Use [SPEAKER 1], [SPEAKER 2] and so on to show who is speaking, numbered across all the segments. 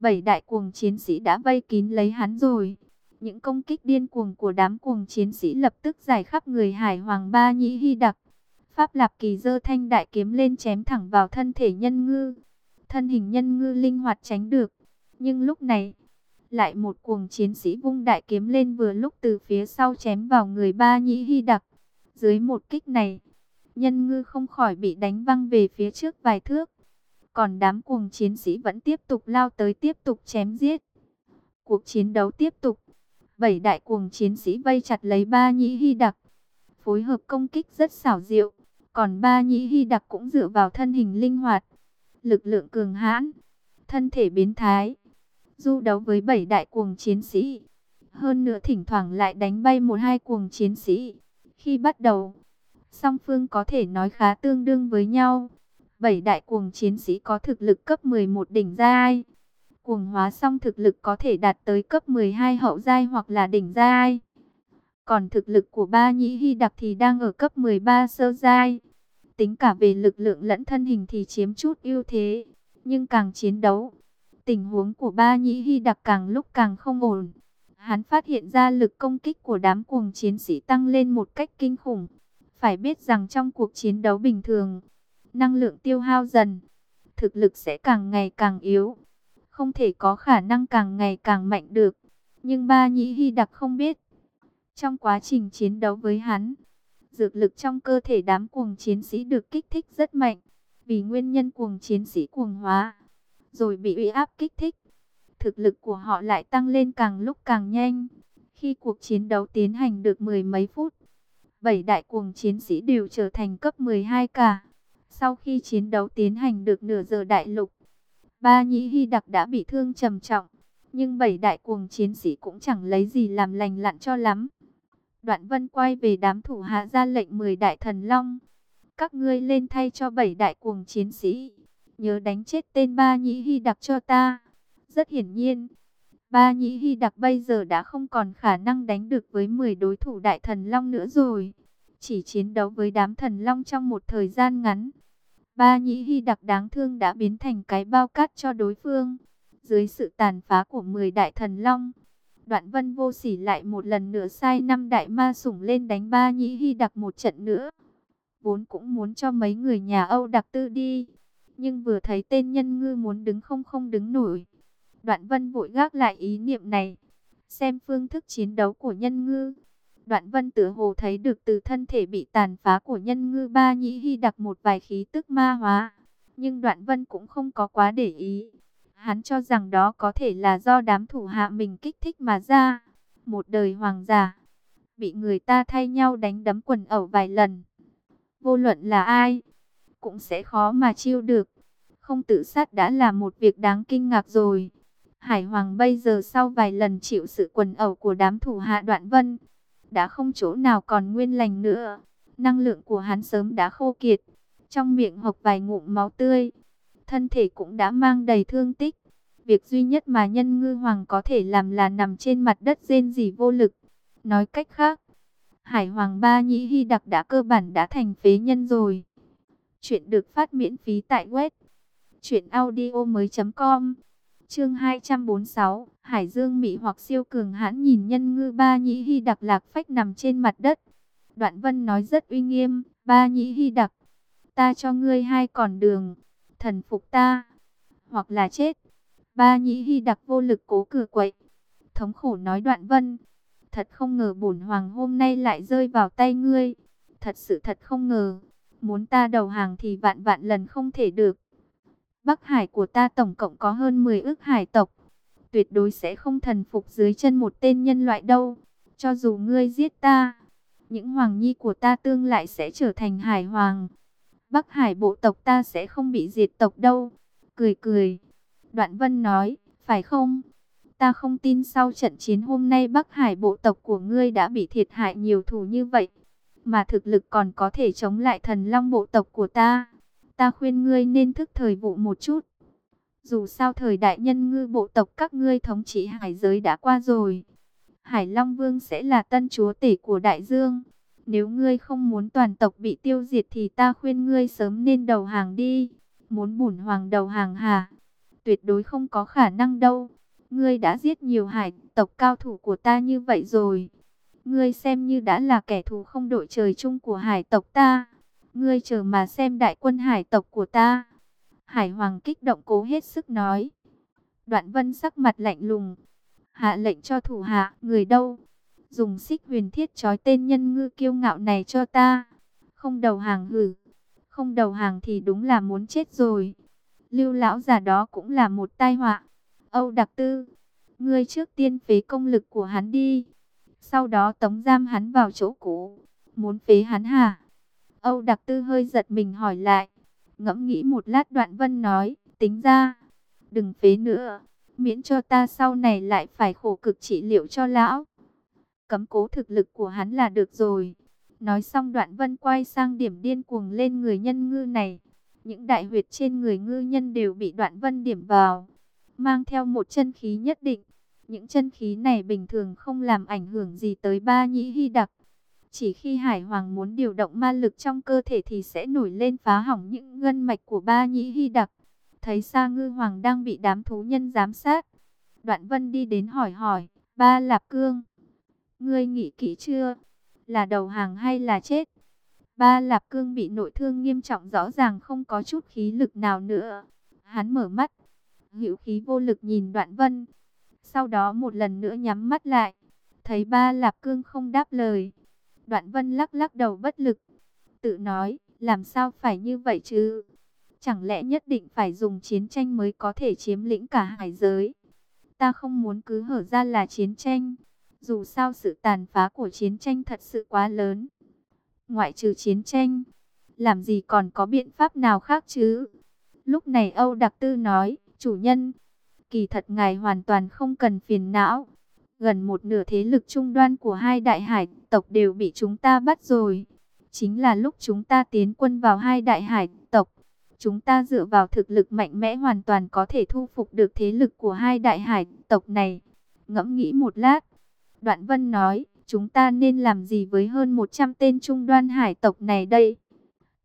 [SPEAKER 1] Bảy đại cuồng chiến sĩ đã vây kín lấy hắn rồi. Những công kích điên cuồng của đám cuồng chiến sĩ lập tức giải khắp người Hải Hoàng Ba Nhĩ Hy Đặc. Pháp Lạp Kỳ dơ thanh đại kiếm lên chém thẳng vào thân thể nhân ngư. Thân hình nhân ngư linh hoạt tránh được. Nhưng lúc này, lại một cuồng chiến sĩ vung đại kiếm lên vừa lúc từ phía sau chém vào người Ba Nhĩ Hy Đặc. Dưới một kích này, nhân ngư không khỏi bị đánh văng về phía trước vài thước. Còn đám cuồng chiến sĩ vẫn tiếp tục lao tới tiếp tục chém giết. Cuộc chiến đấu tiếp tục. Bảy đại cuồng chiến sĩ vây chặt lấy ba nhĩ hy đặc. Phối hợp công kích rất xảo diệu. Còn ba nhĩ hy đặc cũng dựa vào thân hình linh hoạt. Lực lượng cường hãn. Thân thể biến thái. Du đấu với bảy đại cuồng chiến sĩ. Hơn nữa thỉnh thoảng lại đánh bay một hai cuồng chiến sĩ. Khi bắt đầu, song phương có thể nói khá tương đương với nhau. Bảy đại cuồng chiến sĩ có thực lực cấp 11 đỉnh giai. Cuồng hóa xong thực lực có thể đạt tới cấp 12 hậu giai hoặc là đỉnh giai. Còn thực lực của ba nhĩ hy đặc thì đang ở cấp 13 sơ giai. Tính cả về lực lượng lẫn thân hình thì chiếm chút ưu thế. Nhưng càng chiến đấu, tình huống của ba nhĩ hy đặc càng lúc càng không ổn. Hắn phát hiện ra lực công kích của đám cuồng chiến sĩ tăng lên một cách kinh khủng. Phải biết rằng trong cuộc chiến đấu bình thường, năng lượng tiêu hao dần, thực lực sẽ càng ngày càng yếu, không thể có khả năng càng ngày càng mạnh được. Nhưng ba nhĩ hy đặc không biết, trong quá trình chiến đấu với hắn, dược lực trong cơ thể đám cuồng chiến sĩ được kích thích rất mạnh, vì nguyên nhân cuồng chiến sĩ cuồng hóa, rồi bị uy áp kích thích. Thực lực của họ lại tăng lên càng lúc càng nhanh. Khi cuộc chiến đấu tiến hành được mười mấy phút, bảy đại cuồng chiến sĩ đều trở thành cấp 12 cả. Sau khi chiến đấu tiến hành được nửa giờ đại lục, ba nhĩ hy đặc đã bị thương trầm trọng. Nhưng bảy đại cuồng chiến sĩ cũng chẳng lấy gì làm lành lặn cho lắm. Đoạn vân quay về đám thủ hạ ra lệnh 10 đại thần long. Các ngươi lên thay cho bảy đại cuồng chiến sĩ. Nhớ đánh chết tên ba nhĩ hy đặc cho ta. Rất hiển nhiên, ba nhĩ hy đặc bây giờ đã không còn khả năng đánh được với 10 đối thủ đại thần long nữa rồi. Chỉ chiến đấu với đám thần long trong một thời gian ngắn Ba nhĩ hy đặc đáng thương đã biến thành cái bao cát cho đối phương. Dưới sự tàn phá của 10 đại thần long, đoạn vân vô sỉ lại một lần nữa sai năm đại ma sủng lên đánh ba nhĩ hy đặc một trận nữa. Vốn cũng muốn cho mấy người nhà Âu đặc tư đi. Nhưng vừa thấy tên nhân ngư muốn đứng không không đứng nổi. Đoạn vân vội gác lại ý niệm này. Xem phương thức chiến đấu của nhân ngư. Đoạn vân tử hồ thấy được từ thân thể bị tàn phá của nhân ngư ba nhĩ hy đặc một vài khí tức ma hóa. Nhưng đoạn vân cũng không có quá để ý. Hắn cho rằng đó có thể là do đám thủ hạ mình kích thích mà ra. Một đời hoàng giả. Bị người ta thay nhau đánh đấm quần ẩu vài lần. Vô luận là ai. Cũng sẽ khó mà chiêu được. Không tự sát đã là một việc đáng kinh ngạc rồi. Hải Hoàng bây giờ sau vài lần chịu sự quần ẩu của đám thủ hạ đoạn vân đã không chỗ nào còn nguyên lành nữa. Năng lượng của hắn sớm đã khô kiệt, trong miệng hộc vài ngụm máu tươi, thân thể cũng đã mang đầy thương tích. Việc duy nhất mà nhân ngư hoàng có thể làm là nằm trên mặt đất rên rỉ vô lực. Nói cách khác, Hải Hoàng Ba Nhĩ Hy Đặc đã cơ bản đã thành phế nhân rồi. Chuyện được phát miễn phí tại web audio mới.com Chương 246, Hải Dương Mỹ hoặc siêu cường hãn nhìn nhân ngư ba nhĩ hy đặc lạc phách nằm trên mặt đất. Đoạn vân nói rất uy nghiêm, ba nhĩ hy đặc, ta cho ngươi hai con đường, thần phục ta, hoặc là chết. Ba nhĩ hy đặc vô lực cố cửa quậy, thống khổ nói đoạn vân. Thật không ngờ bổn hoàng hôm nay lại rơi vào tay ngươi, thật sự thật không ngờ, muốn ta đầu hàng thì vạn vạn lần không thể được. Bắc Hải của ta tổng cộng có hơn 10 ước hải tộc. Tuyệt đối sẽ không thần phục dưới chân một tên nhân loại đâu. Cho dù ngươi giết ta, những hoàng nhi của ta tương lại sẽ trở thành hải hoàng. Bắc Hải bộ tộc ta sẽ không bị diệt tộc đâu. Cười cười. Đoạn Vân nói, phải không? Ta không tin sau trận chiến hôm nay Bắc Hải bộ tộc của ngươi đã bị thiệt hại nhiều thù như vậy. Mà thực lực còn có thể chống lại thần long bộ tộc của ta ta khuyên ngươi nên thức thời vụ một chút. Dù sao thời đại nhân ngư bộ tộc các ngươi thống trị hải giới đã qua rồi. Hải Long Vương sẽ là tân chúa tể của đại dương. Nếu ngươi không muốn toàn tộc bị tiêu diệt thì ta khuyên ngươi sớm nên đầu hàng đi. Muốn bùn hoàng đầu hàng hả? tuyệt đối không có khả năng đâu. Ngươi đã giết nhiều hải tộc cao thủ của ta như vậy rồi. Ngươi xem như đã là kẻ thù không đội trời chung của hải tộc ta. Ngươi chờ mà xem đại quân hải tộc của ta. Hải Hoàng kích động cố hết sức nói. Đoạn vân sắc mặt lạnh lùng. Hạ lệnh cho thủ hạ, người đâu? Dùng xích huyền thiết trói tên nhân ngư kiêu ngạo này cho ta. Không đầu hàng hử. Không đầu hàng thì đúng là muốn chết rồi. Lưu lão già đó cũng là một tai họa. Âu Đặc Tư, ngươi trước tiên phế công lực của hắn đi. Sau đó tống giam hắn vào chỗ cũ. Muốn phế hắn hả? Âu Đặc Tư hơi giật mình hỏi lại. Ngẫm nghĩ một lát đoạn vân nói, tính ra, đừng phế nữa, miễn cho ta sau này lại phải khổ cực trị liệu cho lão. Cấm cố thực lực của hắn là được rồi. Nói xong đoạn vân quay sang điểm điên cuồng lên người nhân ngư này. Những đại huyệt trên người ngư nhân đều bị đoạn vân điểm vào. Mang theo một chân khí nhất định. Những chân khí này bình thường không làm ảnh hưởng gì tới ba nhĩ hy đặc. Chỉ khi Hải Hoàng muốn điều động ma lực trong cơ thể thì sẽ nổi lên phá hỏng những ngân mạch của ba nhĩ hy đặc. Thấy Sa Ngư Hoàng đang bị đám thú nhân giám sát. Đoạn Vân đi đến hỏi hỏi, ba Lạp Cương. Ngươi nghĩ kỹ chưa? Là đầu hàng hay là chết? Ba Lạp Cương bị nội thương nghiêm trọng rõ ràng không có chút khí lực nào nữa. Hắn mở mắt, hữu khí vô lực nhìn Đoạn Vân. Sau đó một lần nữa nhắm mắt lại. Thấy ba Lạp Cương không đáp lời. Đoạn Vân lắc lắc đầu bất lực. Tự nói, làm sao phải như vậy chứ? Chẳng lẽ nhất định phải dùng chiến tranh mới có thể chiếm lĩnh cả hải giới? Ta không muốn cứ hở ra là chiến tranh. Dù sao sự tàn phá của chiến tranh thật sự quá lớn. Ngoại trừ chiến tranh, làm gì còn có biện pháp nào khác chứ? Lúc này Âu Đặc Tư nói, chủ nhân, kỳ thật ngài hoàn toàn không cần phiền não. Gần một nửa thế lực trung đoan của hai đại hải tộc đều bị chúng ta bắt rồi. Chính là lúc chúng ta tiến quân vào hai đại hải tộc. Chúng ta dựa vào thực lực mạnh mẽ hoàn toàn có thể thu phục được thế lực của hai đại hải tộc này. Ngẫm nghĩ một lát. Đoạn Vân nói, chúng ta nên làm gì với hơn 100 tên trung đoan hải tộc này đây?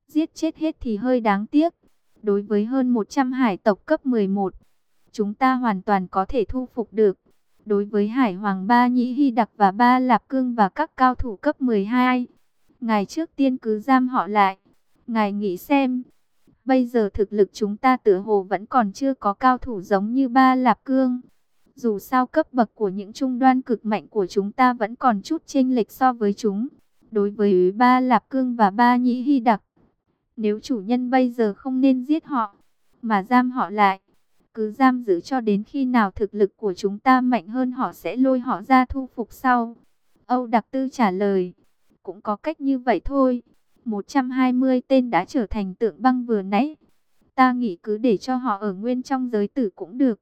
[SPEAKER 1] Giết chết hết thì hơi đáng tiếc. Đối với hơn 100 hải tộc cấp 11, chúng ta hoàn toàn có thể thu phục được. Đối với Hải Hoàng Ba Nhĩ Hy Đặc và Ba Lạp Cương và các cao thủ cấp 12, ngài trước tiên cứ giam họ lại. Ngài nghĩ xem, bây giờ thực lực chúng ta tựa hồ vẫn còn chưa có cao thủ giống như Ba Lạp Cương. Dù sao cấp bậc của những trung đoan cực mạnh của chúng ta vẫn còn chút chênh lệch so với chúng. Đối với Ba Lạp Cương và Ba Nhĩ Hy Đặc, nếu chủ nhân bây giờ không nên giết họ, mà giam họ lại, cứ giam giữ cho đến khi nào thực lực của chúng ta mạnh hơn họ sẽ lôi họ ra thu phục sau. Âu Đặc Tư trả lời, cũng có cách như vậy thôi. 120 tên đã trở thành tượng băng vừa nãy. Ta nghĩ cứ để cho họ ở nguyên trong giới tử cũng được.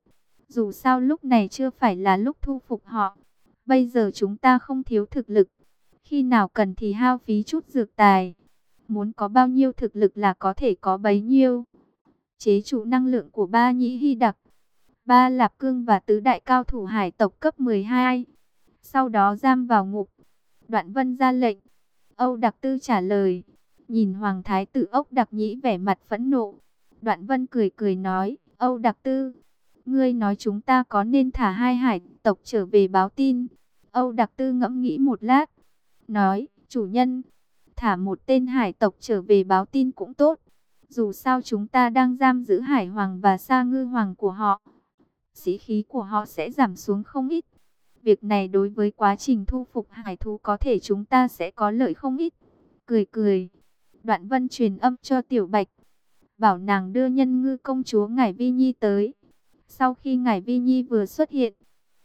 [SPEAKER 1] Dù sao lúc này chưa phải là lúc thu phục họ. Bây giờ chúng ta không thiếu thực lực. Khi nào cần thì hao phí chút dược tài. Muốn có bao nhiêu thực lực là có thể có bấy nhiêu chế trụ năng lượng của ba nhĩ hy đặc, ba lạp cương và tứ đại cao thủ hải tộc cấp 12. Sau đó giam vào ngục. Đoạn vân ra lệnh. Âu đặc tư trả lời. Nhìn Hoàng Thái tử ốc đặc nhĩ vẻ mặt phẫn nộ. Đoạn vân cười cười nói. Âu đặc tư. Ngươi nói chúng ta có nên thả hai hải tộc trở về báo tin. Âu đặc tư ngẫm nghĩ một lát. Nói. Chủ nhân. Thả một tên hải tộc trở về báo tin cũng tốt. Dù sao chúng ta đang giam giữ Hải Hoàng và Sa Ngư Hoàng của họ. Sĩ khí của họ sẽ giảm xuống không ít. Việc này đối với quá trình thu phục hải thú có thể chúng ta sẽ có lợi không ít. Cười cười. Đoạn vân truyền âm cho Tiểu Bạch. Bảo nàng đưa nhân ngư công chúa Ngải Vi Nhi tới. Sau khi Ngải Vi Nhi vừa xuất hiện.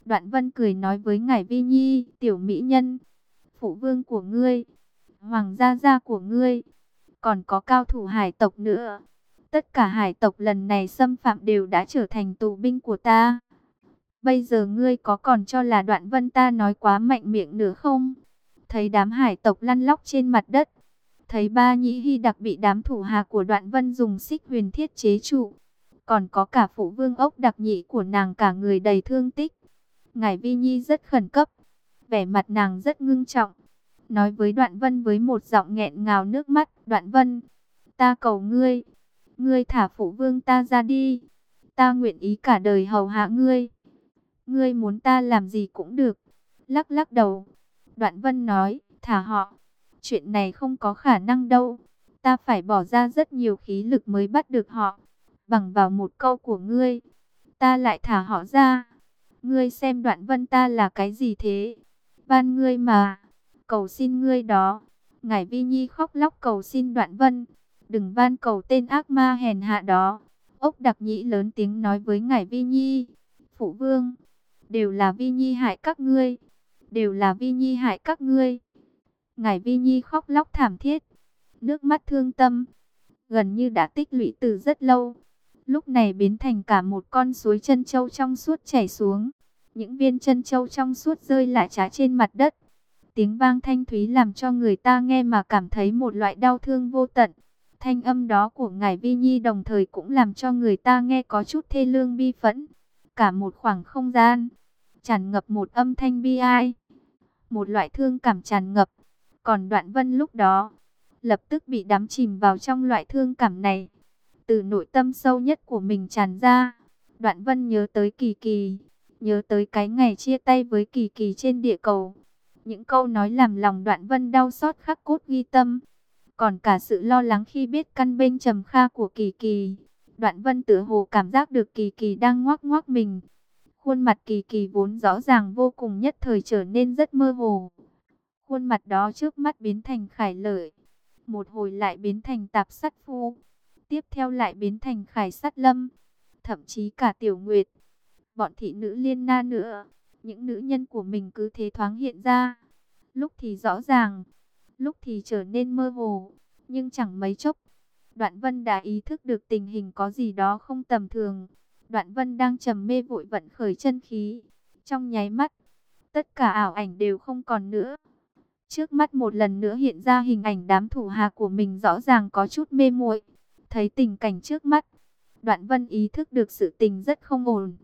[SPEAKER 1] Đoạn vân cười nói với Ngải Vi Nhi. Tiểu Mỹ Nhân. Phụ vương của ngươi. Hoàng gia gia của ngươi còn có cao thủ hải tộc nữa. Tất cả hải tộc lần này xâm phạm đều đã trở thành tù binh của ta. Bây giờ ngươi có còn cho là đoạn vân ta nói quá mạnh miệng nữa không? Thấy đám hải tộc lăn lóc trên mặt đất. Thấy ba nhĩ hy đặc bị đám thủ hạ của đoạn vân dùng xích huyền thiết chế trụ. Còn có cả phụ vương ốc đặc nhị của nàng cả người đầy thương tích. Ngài Vi Nhi rất khẩn cấp. Vẻ mặt nàng rất ngưng trọng nói với Đoạn Vân với một giọng nghẹn ngào nước mắt. Đoạn Vân, ta cầu ngươi, ngươi thả phụ vương ta ra đi. ta nguyện ý cả đời hầu hạ ngươi. Ngươi muốn ta làm gì cũng được. Lắc lắc đầu. Đoạn vân nói, thả họ. Chuyện này không có khả năng đâu. Ta phải bỏ ra rất nhiều khí lực mới bắt được họ. Bằng vào một câu của ngươi. Ta lại thả họ ra. Ngươi xem đoạn vân ta là cái gì thế? Ban ngươi mà. Cầu xin ngươi đó. Ngải Vi Nhi khóc lóc cầu xin đoạn vân. Đừng van cầu tên ác ma hèn hạ đó. Ốc đặc nhĩ lớn tiếng nói với Ngải Vi Nhi. Phụ vương. Đều là Vi Nhi hại các ngươi. Đều là Vi Nhi hại các ngươi. Ngải Vi Nhi khóc lóc thảm thiết. Nước mắt thương tâm. Gần như đã tích lũy từ rất lâu. Lúc này biến thành cả một con suối chân châu trong suốt chảy xuống. Những viên chân châu trong suốt rơi lại trá trên mặt đất. Tiếng vang thanh thúy làm cho người ta nghe mà cảm thấy một loại đau thương vô tận. Thanh âm đó của Ngài Vi Nhi đồng thời cũng làm cho người ta nghe có chút thê lương bi phẫn. Cả một khoảng không gian, tràn ngập một âm thanh bi ai. Một loại thương cảm tràn ngập. Còn đoạn vân lúc đó, lập tức bị đắm chìm vào trong loại thương cảm này. Từ nội tâm sâu nhất của mình tràn ra, đoạn vân nhớ tới kỳ kỳ, nhớ tới cái ngày chia tay với kỳ kỳ trên địa cầu. Những câu nói làm lòng đoạn vân đau xót khắc cốt ghi tâm. Còn cả sự lo lắng khi biết căn bên trầm kha của kỳ kỳ. Đoạn vân tự hồ cảm giác được kỳ kỳ đang ngoác ngoác mình. Khuôn mặt kỳ kỳ vốn rõ ràng vô cùng nhất thời trở nên rất mơ hồ. Khuôn mặt đó trước mắt biến thành khải lợi. Một hồi lại biến thành tạp sắt phu. Tiếp theo lại biến thành khải sắt lâm. Thậm chí cả tiểu nguyệt. Bọn thị nữ liên na nữa. Những nữ nhân của mình cứ thế thoáng hiện ra. Lúc thì rõ ràng. Lúc thì trở nên mơ hồ. Nhưng chẳng mấy chốc. Đoạn vân đã ý thức được tình hình có gì đó không tầm thường. Đoạn vân đang trầm mê vội vận khởi chân khí. Trong nháy mắt. Tất cả ảo ảnh đều không còn nữa. Trước mắt một lần nữa hiện ra hình ảnh đám thủ hạ của mình rõ ràng có chút mê muội. Thấy tình cảnh trước mắt, Đoạn Vân ý thức được sự tình rất không ổn.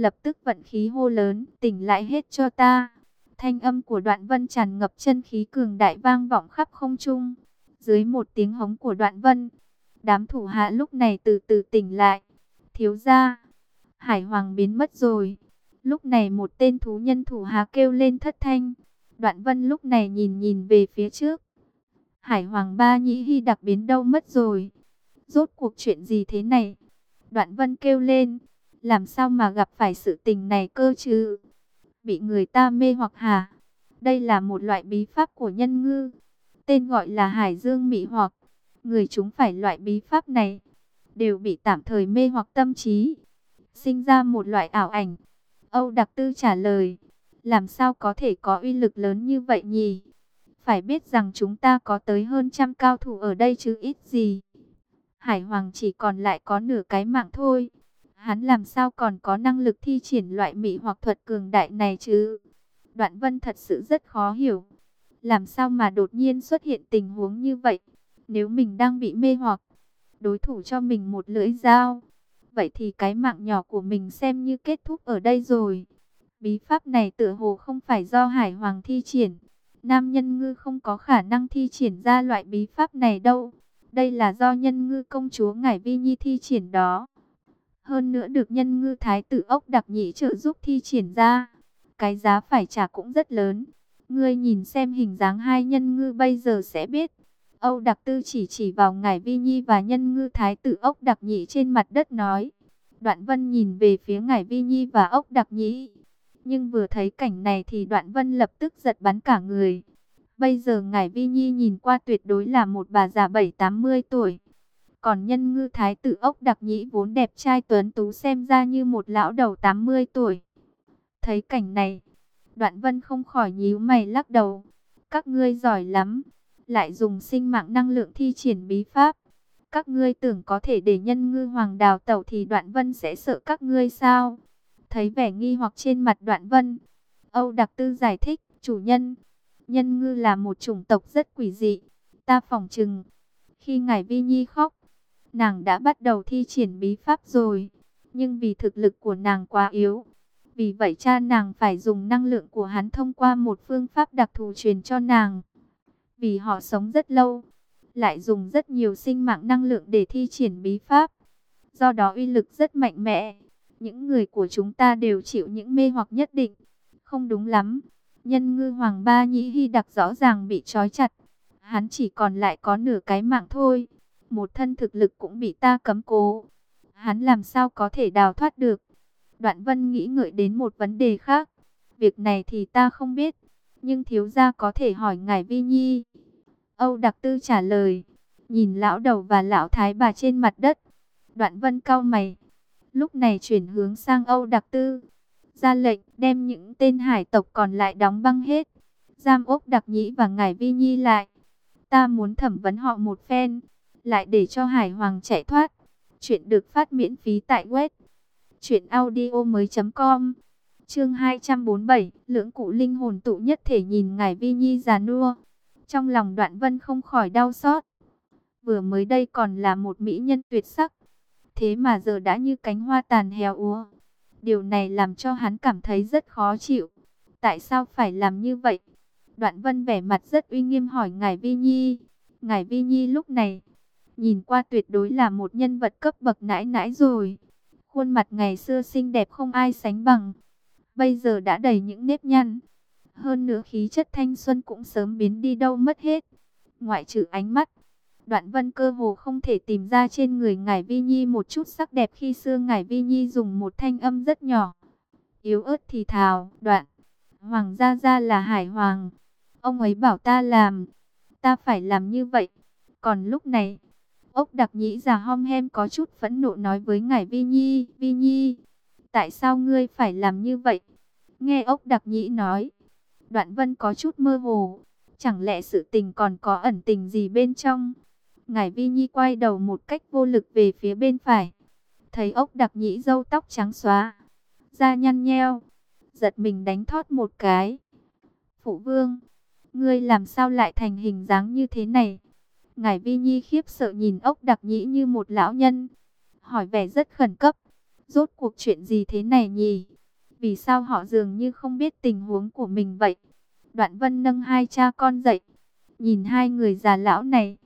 [SPEAKER 1] Lập tức vận khí hô lớn, tỉnh lại hết cho ta. Thanh âm của Đoạn Vân tràn ngập chân khí cường đại vang vọng khắp không trung. Dưới một tiếng hống của Đoạn Vân, đám thủ hạ lúc này từ từ tỉnh lại. Thiếu gia, Hải Hoàng biến mất rồi. Lúc này một tên thú nhân thủ hạ kêu lên thất thanh. Đoạn vân lúc này nhìn nhìn về phía trước. Hải Hoàng Ba Nhĩ Hy đặc biến đâu mất rồi. Rốt cuộc chuyện gì thế này? Đoạn vân kêu lên. Làm sao mà gặp phải sự tình này cơ chứ? Bị người ta mê hoặc hả? Đây là một loại bí pháp của nhân ngư. Tên gọi là Hải Dương Mị hoặc. Người chúng phải loại bí pháp này. Đều bị tạm thời mê hoặc tâm trí. Sinh ra một loại ảo ảnh. Âu Đặc Tư trả lời. Làm sao có thể có uy lực lớn như vậy nhỉ? Phải biết rằng chúng ta có tới hơn trăm cao thủ ở đây chứ ít gì. Hải Hoàng chỉ còn lại có nửa cái mạng thôi. Hắn làm sao còn có năng lực thi triển loại mỹ hoặc thuật cường đại này chứ? Đoạn vân thật sự rất khó hiểu. Làm sao mà đột nhiên xuất hiện tình huống như vậy? Nếu mình đang bị mê hoặc, đối thủ cho mình một lưỡi dao. Vậy thì cái mạng nhỏ của mình xem như kết thúc ở đây rồi. Bí pháp này tựa hồ không phải do Hải Hoàng thi triển. Nam nhân ngư không có khả năng thi triển ra loại bí pháp này đâu. Đây là do nhân ngư công chúa Ngải Vi Nhi thi triển đó. Hơn nữa được nhân ngư thái tử ốc đặc nhị trợ giúp thi triển ra. Cái giá phải trả cũng rất lớn. Ngươi nhìn xem hình dáng hai nhân ngư bây giờ sẽ biết. Âu đặc tư chỉ chỉ vào Ngải Vi Nhi và nhân ngư thái tử ốc đặc nhị trên mặt đất nói. Đoạn vân nhìn về phía Ngải Vi Nhi và ốc đặc nhị nhưng vừa thấy cảnh này thì đoạn vân lập tức giật bắn cả người. Bây giờ ngài Vi Nhi nhìn qua tuyệt đối là một bà già 7-80 tuổi. Còn nhân ngư thái tử ốc đặc nhĩ vốn đẹp trai tuấn tú xem ra như một lão đầu 80 tuổi. Thấy cảnh này, đoạn vân không khỏi nhíu mày lắc đầu. Các ngươi giỏi lắm, lại dùng sinh mạng năng lượng thi triển bí pháp. Các ngươi tưởng có thể để nhân ngư hoàng đào tẩu thì đoạn vân sẽ sợ các ngươi sao? Thấy vẻ nghi hoặc trên mặt đoạn vân, Âu Đặc Tư giải thích, chủ nhân, nhân ngư là một chủng tộc rất quỷ dị. Ta phỏng chừng, khi ngài Vi Nhi khóc, nàng đã bắt đầu thi triển bí pháp rồi. Nhưng vì thực lực của nàng quá yếu, vì vậy cha nàng phải dùng năng lượng của hắn thông qua một phương pháp đặc thù truyền cho nàng. Vì họ sống rất lâu, lại dùng rất nhiều sinh mạng năng lượng để thi triển bí pháp. Do đó uy lực rất mạnh mẽ những người của chúng ta đều chịu những mê hoặc nhất định. Không đúng lắm. Nhân ngư hoàng ba nhĩ hy đặc rõ ràng bị trói chặt. Hắn chỉ còn lại có nửa cái mạng thôi. Một thân thực lực cũng bị ta cấm cố. Hắn làm sao có thể đào thoát được. Đoạn vân nghĩ ngợi đến một vấn đề khác. Việc này thì ta không biết. Nhưng thiếu gia có thể hỏi ngài Vi Nhi. Âu Đặc Tư trả lời. Nhìn lão đầu và lão thái bà trên mặt đất. Đoạn vân cau mày. Lúc này chuyển hướng sang Âu Đặc Tư. Ra lệnh đem những tên hải tộc còn lại đóng băng hết. Giam ốc đặc nhĩ và ngài Vi Nhi lại. Ta muốn thẩm vấn họ một phen. Lại để cho hải hoàng chạy thoát. Chuyện được phát miễn phí tại web. Chuyện audio mới.com Chương 247, lưỡng cụ linh hồn tụ nhất thể nhìn ngài Vi Nhi già nua. Trong lòng đoạn vân không khỏi đau xót. Vừa mới đây còn là một mỹ nhân tuyệt sắc. Thế mà giờ đã như cánh hoa tàn héo úa. Điều này làm cho hắn cảm thấy rất khó chịu. Tại sao phải làm như vậy? Đoạn vân vẻ mặt rất uy nghiêm hỏi ngài Vi Nhi. Ngài Vi Nhi lúc này, nhìn qua tuyệt đối là một nhân vật cấp bậc nãi nãi rồi. Khuôn mặt ngày xưa xinh đẹp không ai sánh bằng bây giờ đã đầy những nếp nhăn. Hơn nữa khí chất thanh xuân cũng sớm biến đi đâu mất hết. Ngoại trừ ánh mắt, đoạn vân cơ hồ không thể tìm ra trên người ngài Vi Nhi một chút sắc đẹp khi xưa ngài Vi Nhi dùng một thanh âm rất nhỏ. Yếu ớt thì thào, đoạn, hoàng gia gia là hải hoàng. Ông ấy bảo ta làm, ta phải làm như vậy. Còn lúc này, ốc đặc nhĩ già hom hem có chút phẫn nộ nói với ngài Vi Nhi, Vi Nhi, tại sao ngươi phải làm như vậy? Nghe ốc đặc nhĩ nói, đoạn vân có chút mơ hồ, chẳng lẽ sự tình còn có ẩn tình gì bên trong? Ngài Vi Nhi quay đầu một cách vô lực về phía bên phải, thấy ốc đặc nhĩ râu tóc trắng xóa, da nhăn nheo, giật mình đánh thót một cái. Phụ vương, ngươi làm sao lại thành hình dáng như thế này? Ngài Vi Nhi khiếp sợ nhìn ốc đặc nhĩ như một lão nhân, hỏi vẻ rất khẩn cấp. Rốt cuộc chuyện gì thế này nhỉ? Vì sao họ dường như không biết tình huống của mình vậy? Đoạn vân nâng hai cha con dậy. Nhìn hai người già lão này.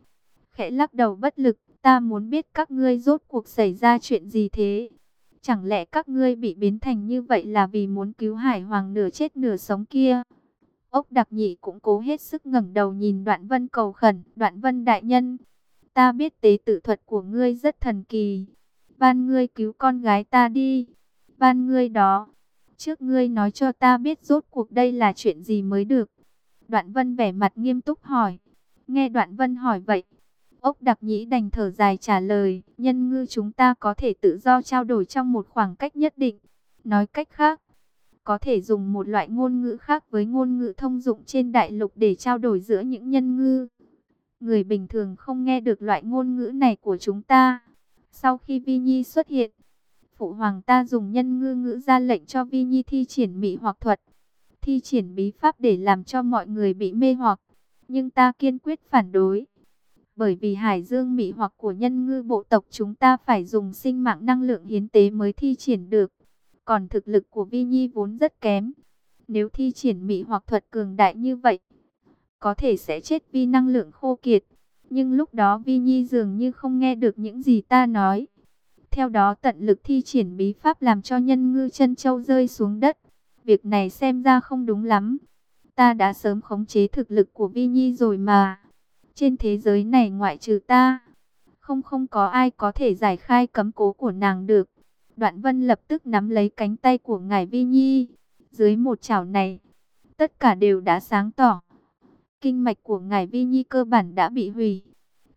[SPEAKER 1] Khẽ lắc đầu bất lực. Ta muốn biết các ngươi rốt cuộc xảy ra chuyện gì thế? Chẳng lẽ các ngươi bị biến thành như vậy là vì muốn cứu hải hoàng nửa chết nửa sống kia? Ốc đặc nhị cũng cố hết sức ngẩng đầu nhìn đoạn vân cầu khẩn. Đoạn vân đại nhân. Ta biết tế tự thuật của ngươi rất thần kỳ van ngươi cứu con gái ta đi. Van ngươi đó, trước ngươi nói cho ta biết rốt cuộc đây là chuyện gì mới được. Đoạn vân vẻ mặt nghiêm túc hỏi. Nghe đoạn vân hỏi vậy, ốc đặc nhĩ đành thở dài trả lời. Nhân ngư chúng ta có thể tự do trao đổi trong một khoảng cách nhất định. Nói cách khác, có thể dùng một loại ngôn ngữ khác với ngôn ngữ thông dụng trên đại lục để trao đổi giữa những nhân ngư. Người bình thường không nghe được loại ngôn ngữ này của chúng ta. Sau khi Vi Nhi xuất hiện, Phụ Hoàng ta dùng nhân ngư ngữ ra lệnh cho Vi Nhi thi triển mỹ hoặc thuật, thi triển bí pháp để làm cho mọi người bị mê hoặc. Nhưng ta kiên quyết phản đối. Bởi vì hải dương mỹ hoặc của nhân ngư bộ tộc chúng ta phải dùng sinh mạng năng lượng hiến tế mới thi triển được. Còn thực lực của Vi Nhi vốn rất kém. Nếu thi triển mị hoặc thuật cường đại như vậy, có thể sẽ chết vì năng lượng khô kiệt. Nhưng lúc đó Vi Nhi dường như không nghe được những gì ta nói. Theo đó tận lực thi triển bí pháp làm cho nhân ngư chân châu rơi xuống đất. Việc này xem ra không đúng lắm. Ta đã sớm khống chế thực lực của Vi Nhi rồi mà. Trên thế giới này ngoại trừ ta, không không có ai có thể giải khai cấm cố của nàng được. Đoạn vân lập tức nắm lấy cánh tay của ngài Vi Nhi. Dưới một chảo này, tất cả đều đã sáng tỏ kinh mạch của ngài Vi Nhi cơ bản đã bị hủy.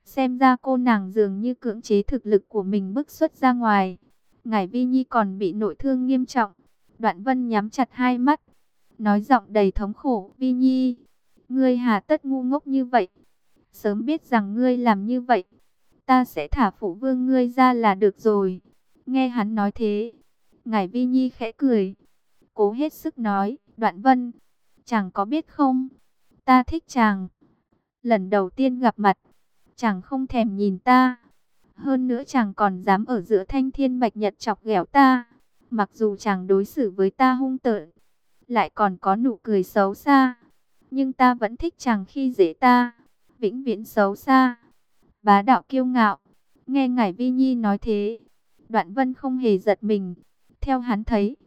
[SPEAKER 1] Xem ra cô nàng dường như cưỡng chế thực lực của mình bức xuất ra ngoài. Ngài Vi Nhi còn bị nội thương nghiêm trọng. Đoạn Vân nhắm chặt hai mắt, nói giọng đầy thống khổ. Vi Nhi, ngươi hà tất ngu ngốc như vậy. Sớm biết rằng ngươi làm như vậy, ta sẽ thả phụ vương ngươi ra là được rồi. Nghe hắn nói thế, ngài Vi Nhi khẽ cười. Cố hết sức nói, đoạn vân, chàng có biết không, Ta thích chàng. Lần đầu tiên gặp mặt, chàng không thèm nhìn ta. Hơn nữa chàng còn dám ở giữa thanh thiên bạch nhật chọc ghẹo ta. Mặc dù chàng đối xử với ta hung tợn, lại còn có nụ cười xấu xa. Nhưng ta vẫn thích chàng khi dễ ta. Vĩnh viễn xấu xa. Bá đạo kiêu ngạo. Nghe ngài Vi Nhi nói thế. Đoạn vân không hề giật mình. Theo hắn thấy,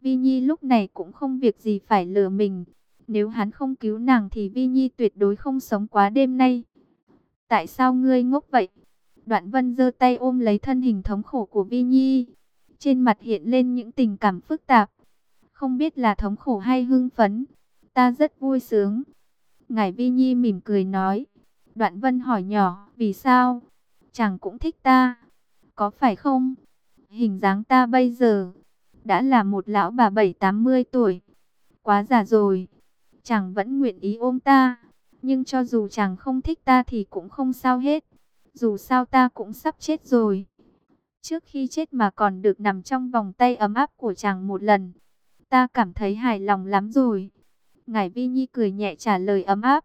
[SPEAKER 1] Vi Nhi lúc này cũng không việc gì phải lừa mình. Nếu hắn không cứu nàng thì Vi Nhi tuyệt đối không sống quá đêm nay. Tại sao ngươi ngốc vậy? Đoạn vân giơ tay ôm lấy thân hình thống khổ của Vi Nhi. Trên mặt hiện lên những tình cảm phức tạp. Không biết là thống khổ hay hưng phấn. Ta rất vui sướng. Ngài Vi Nhi mỉm cười nói. Đoạn vân hỏi nhỏ, vì sao? Chàng cũng thích ta. Có phải không? Hình dáng ta bây giờ đã là một lão bà bảy tám mươi tuổi. Quá già rồi. Chàng vẫn nguyện ý ôm ta. Nhưng cho dù chàng không thích ta thì cũng không sao hết. Dù sao ta cũng sắp chết rồi. Trước khi chết mà còn được nằm trong vòng tay ấm áp của chàng một lần. Ta cảm thấy hài lòng lắm rồi. Ngài Vi Nhi cười nhẹ trả lời ấm áp.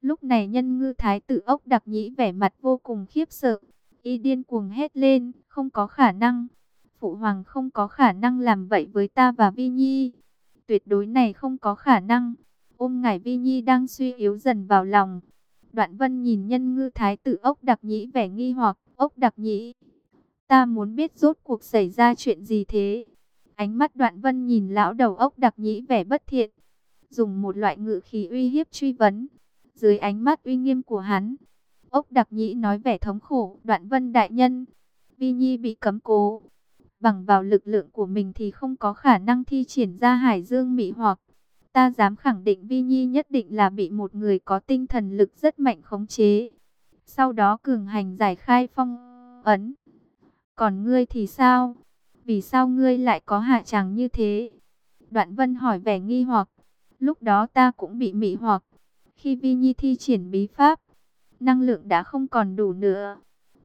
[SPEAKER 1] Lúc này nhân ngư thái tử ốc đặc nhĩ vẻ mặt vô cùng khiếp sợ. Y điên cuồng hét lên, không có khả năng. Phụ hoàng không có khả năng làm vậy với ta và Vi Nhi. Tuyệt đối này không có khả năng. Ôm ngài Vi Nhi đang suy yếu dần vào lòng. Đoạn vân nhìn nhân ngư thái tử ốc đặc nhĩ vẻ nghi hoặc, ốc đặc nhĩ. Ta muốn biết rốt cuộc xảy ra chuyện gì thế. Ánh mắt đoạn vân nhìn lão đầu ốc đặc nhĩ vẻ bất thiện. Dùng một loại ngự khí uy hiếp truy vấn. Dưới ánh mắt uy nghiêm của hắn. Ốc đặc nhĩ nói vẻ thống khổ. Đoạn vân đại nhân. Vi Nhi bị cấm cố. Bằng vào lực lượng của mình thì không có khả năng thi triển ra hải dương mị hoặc. Ta dám khẳng định Vi Nhi nhất định là bị một người có tinh thần lực rất mạnh khống chế. Sau đó cường hành giải khai phong ấn. Còn ngươi thì sao? Vì sao ngươi lại có hạ tràng như thế? Đoạn vân hỏi vẻ nghi hoặc. Lúc đó ta cũng bị mị hoặc. Khi Vi Nhi thi triển bí pháp, năng lượng đã không còn đủ nữa.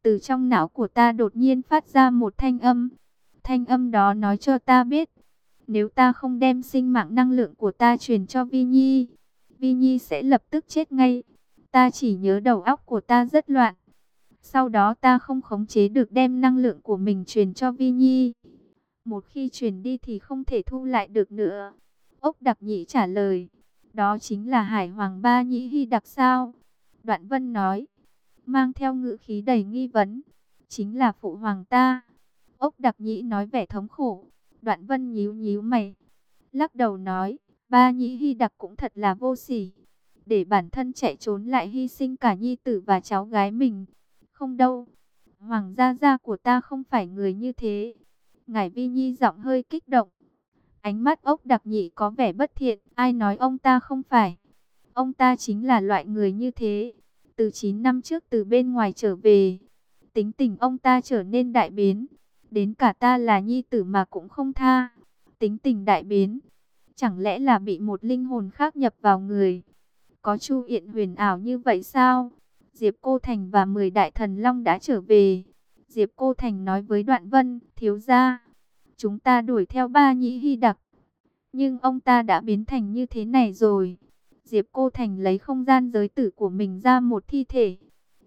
[SPEAKER 1] Từ trong não của ta đột nhiên phát ra một thanh âm. Thanh âm đó nói cho ta biết, nếu ta không đem sinh mạng năng lượng của ta truyền cho Vi Nhi, Vi Nhi sẽ lập tức chết ngay. Ta chỉ nhớ đầu óc của ta rất loạn. Sau đó ta không khống chế được đem năng lượng của mình truyền cho Vi Nhi. Một khi truyền đi thì không thể thu lại được nữa. Ốc đặc nhĩ trả lời. Đó chính là Hải Hoàng Ba Nhĩ Hy đặc sao? Đoạn Vân nói. Mang theo ngữ khí đầy nghi vấn. Chính là Phụ Hoàng ta. Ốc đặc nhĩ nói vẻ thống khổ. Đoạn vân nhíu nhíu mày. Lắc đầu nói. Ba nhĩ hy đặc cũng thật là vô sỉ. Để bản thân chạy trốn lại hy sinh cả nhi tử và cháu gái mình. Không đâu. Hoàng gia gia của ta không phải người như thế. Ngài Vi Nhi giọng hơi kích động. Ánh mắt ốc đặc nhị có vẻ bất thiện. Ai nói ông ta không phải. Ông ta chính là loại người như thế. Từ 9 năm trước từ bên ngoài trở về. Tính tình ông ta trở nên đại biến. Đến cả ta là nhi tử mà cũng không tha. Tính tình đại biến. Chẳng lẽ là bị một linh hồn khác nhập vào người? Có chu yện huyền ảo như vậy sao? Diệp Cô Thành và 10 đại thần long đã trở về. Diệp Cô Thành nói với Đoạn Vân, thiếu gia, chúng ta đuổi theo ba nhĩ hy đặc. Nhưng ông ta đã biến thành như thế này rồi. Diệp Cô Thành lấy không gian giới tử của mình ra một thi thể.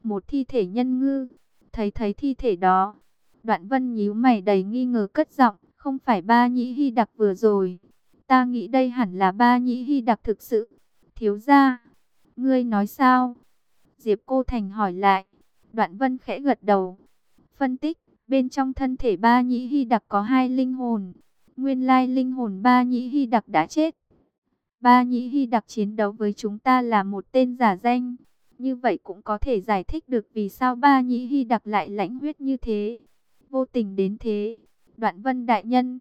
[SPEAKER 1] Một thi thể nhân ngư. Thấy thấy thi thể đó, Đoạn vân nhíu mày đầy nghi ngờ cất giọng, không phải ba nhĩ hy đặc vừa rồi. Ta nghĩ đây hẳn là ba nhĩ hy đặc thực sự. Thiếu ra, ngươi nói sao? Diệp Cô Thành hỏi lại. Đoạn vân khẽ gật đầu. Phân tích, bên trong thân thể ba nhĩ hy đặc có hai linh hồn. Nguyên lai linh hồn ba nhĩ hy đặc đã chết. Ba nhĩ hy đặc chiến đấu với chúng ta là một tên giả danh. Như vậy cũng có thể giải thích được vì sao ba nhĩ hy đặc lại lãnh huyết như thế vô tình đến thế. Đoạn vân đại nhân,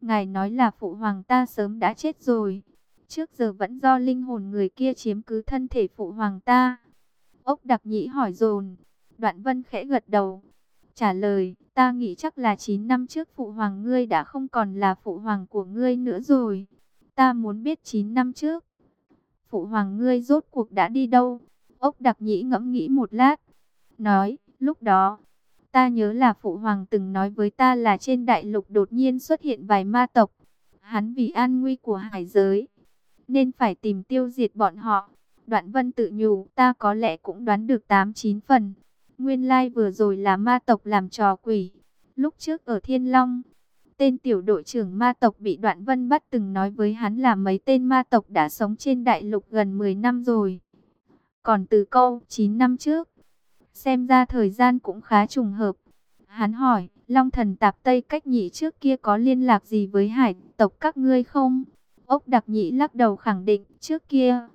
[SPEAKER 1] ngài nói là phụ hoàng ta sớm đã chết rồi. Trước giờ vẫn do linh hồn người kia chiếm cứ thân thể phụ hoàng ta. Ốc đặc nhĩ hỏi dồn Đoạn vân khẽ gật đầu. Trả lời, ta nghĩ chắc là 9 năm trước phụ hoàng ngươi đã không còn là phụ hoàng của ngươi nữa rồi. Ta muốn biết 9 năm trước. Phụ hoàng ngươi rốt cuộc đã đi đâu? Ốc đặc nhĩ ngẫm nghĩ một lát. Nói, lúc đó, Ta nhớ là Phụ Hoàng từng nói với ta là trên đại lục đột nhiên xuất hiện vài ma tộc. Hắn vì an nguy của hải giới, nên phải tìm tiêu diệt bọn họ. Đoạn vân tự nhủ, ta có lẽ cũng đoán được 8-9 phần. Nguyên lai vừa rồi là ma tộc làm trò quỷ. Lúc trước ở Thiên Long, tên tiểu đội trưởng ma tộc bị đoạn vân bắt từng nói với hắn là mấy tên ma tộc đã sống trên đại lục gần 10 năm rồi. Còn từ câu 9 năm trước, Xem ra thời gian cũng khá trùng hợp. Hắn hỏi, Long thần tạp Tây cách nhị trước kia có liên lạc gì với hải tộc các ngươi không? Ốc đặc nhị lắc đầu khẳng định trước kia.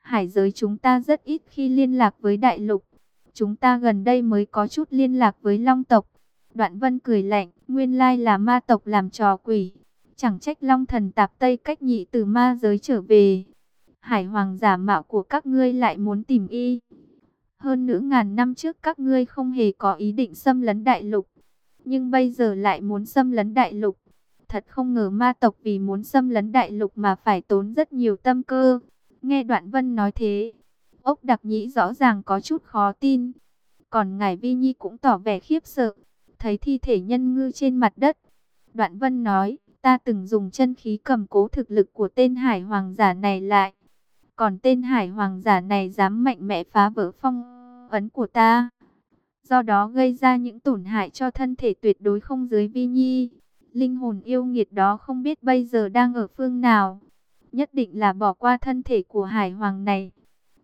[SPEAKER 1] Hải giới chúng ta rất ít khi liên lạc với đại lục. Chúng ta gần đây mới có chút liên lạc với long tộc. Đoạn vân cười lạnh, nguyên lai là ma tộc làm trò quỷ. Chẳng trách long thần tạp Tây cách nhị từ ma giới trở về. Hải hoàng giả mạo của các ngươi lại muốn tìm y. Hơn nữa ngàn năm trước các ngươi không hề có ý định xâm lấn đại lục. Nhưng bây giờ lại muốn xâm lấn đại lục. Thật không ngờ ma tộc vì muốn xâm lấn đại lục mà phải tốn rất nhiều tâm cơ. Nghe đoạn vân nói thế. Ốc đặc nhĩ rõ ràng có chút khó tin. Còn ngài Vi Nhi cũng tỏ vẻ khiếp sợ. Thấy thi thể nhân ngư trên mặt đất. Đoạn vân nói, ta từng dùng chân khí cầm cố thực lực của tên hải hoàng giả này lại. Còn tên hải hoàng giả này dám mạnh mẽ phá vỡ phong ấn của ta. Do đó gây ra những tổn hại cho thân thể tuyệt đối không dưới vi nhi. Linh hồn yêu nghiệt đó không biết bây giờ đang ở phương nào. Nhất định là bỏ qua thân thể của hải hoàng này.